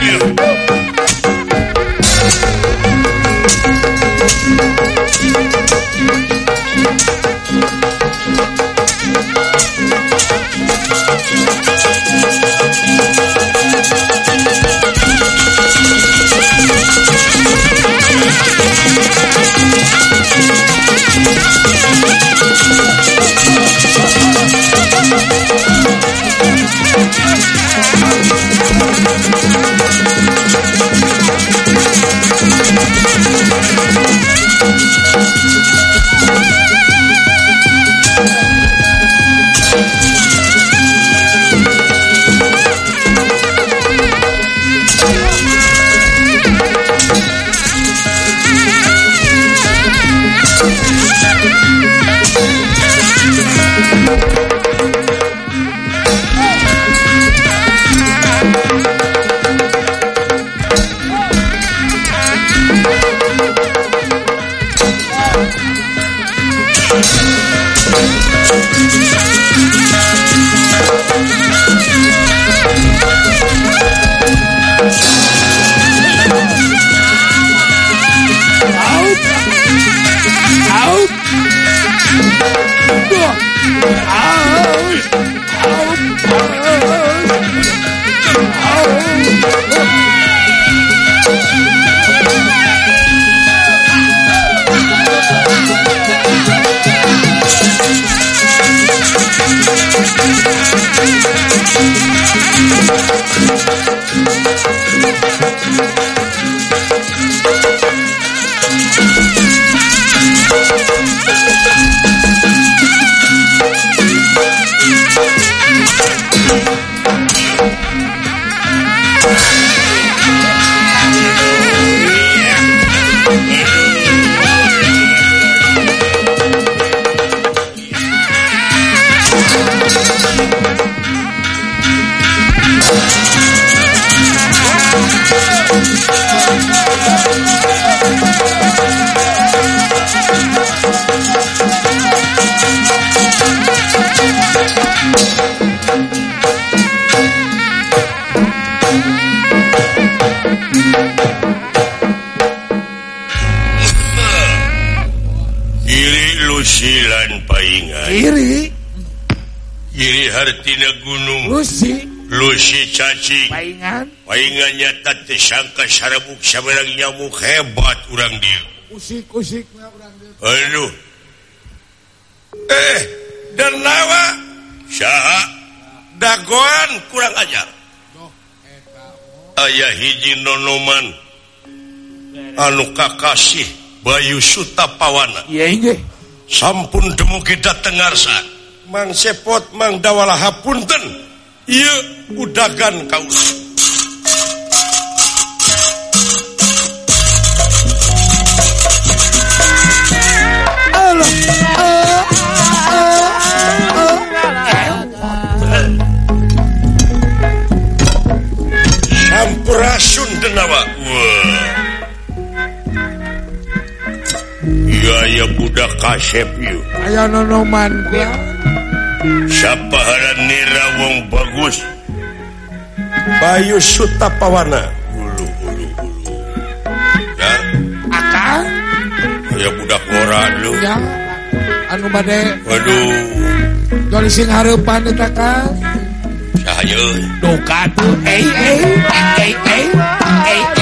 Yeah. 好，不，好，好，好，好，好。caci palingannya tadi sangka sarabuk sabarang nyamuk hebat orang dia. Usik, usik, Aduh. Eh dan lawa Syaha. Dagoan kurang ajar. Ayaah hiji nonoman. Anu kakasih Bayu Sutapawana sampun demu kita Tengarsa. Mang sepot Mang dawalahpunten yuk udagan kau. Sampurasun denawa. Iya ya budak kasep yuk Ayah nonoman Siapa haran nira wong bagus? Bayu Suta Pawana. Ya. Budak koran lu. Ya. Anu bade? Waduh. Dari sing harapan eta kan saya. Doka tuh. Ei ei ei ei ei.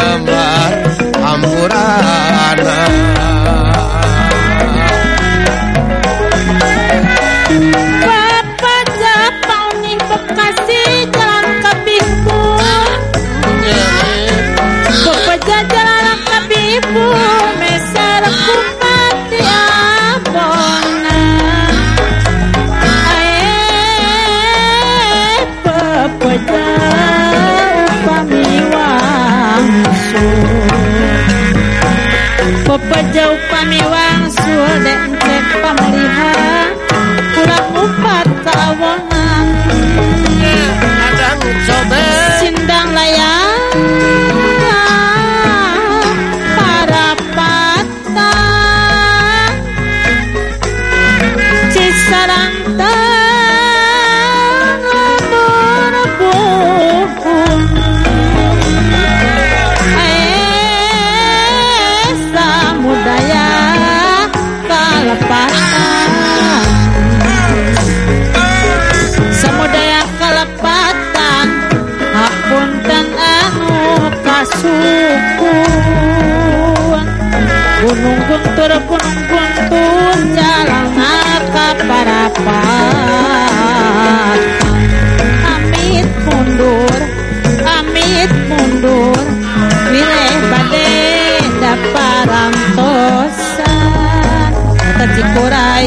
amar, amorar.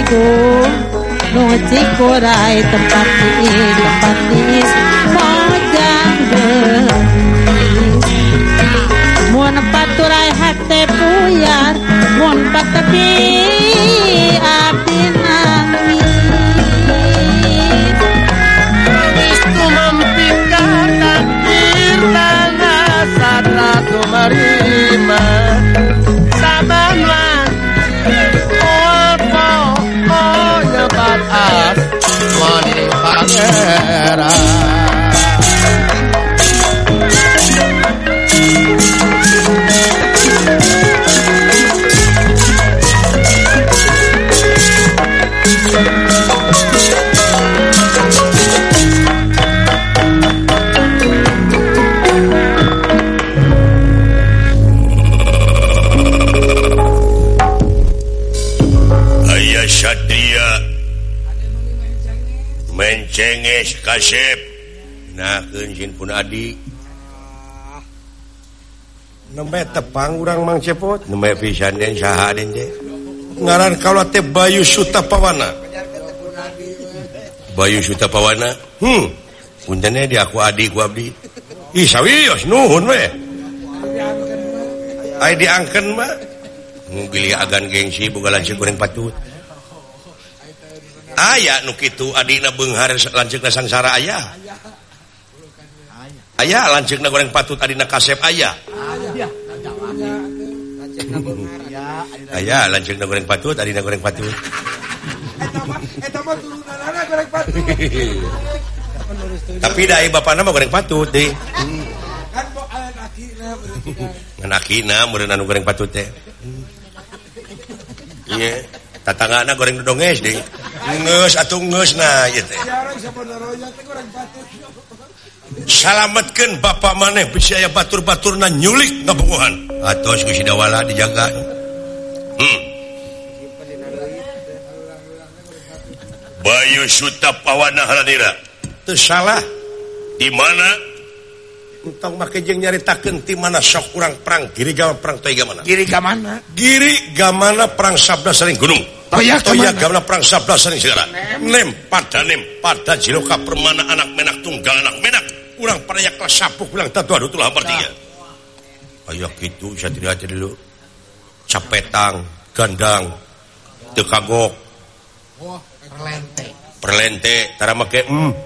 Dego Nung no, cikoray tempat the party. Arya Satria. Mencenges kasep. Nah kencin pun adi. Nembe tepang urang mang cepot. Nembe pisan den saha den teh. Ngaran kalau teh Bayu Sutapawana Bayu Sutapawana hmm. Puntene di aku adi ku abdi. Ih sawios nuhun we ai diangken mah. Ngpilih agan gengsi boga lanceuk goreng patut. aya nu itu Adina Benghar lancik sangsara aya. Aya lancik na goreng patut Adina kasep aya. Aya lancik na goreng patut Adina goreng patut. Tapi dari bapak nama goreng patut deh anakina meureun anu goreng patut teh. Iya tatangana goreng dodonges deh. ngeus atuh ngeus nah ieu teh salametkeun Bapak maneh bisi aya batur-baturna nyulik ngabungkuhan atos ku sidawala dijaga. Hmm. Bayu Suta Pawanahranira teu salah. Di mana? Untung make jeung nyaritakeun ti mana sok urang perang giri gaman perang tega gamana kiri gamana? Giri gamana perang sabda saling gunung. perangka permana anak menak tunggal anak menak. Kurang peraya kelas sapuk ulang tatu adu tulah bertiga ayo gitu saya tidak aja dulu. Capetang gandang tekagok. Perlente perlente tara make mm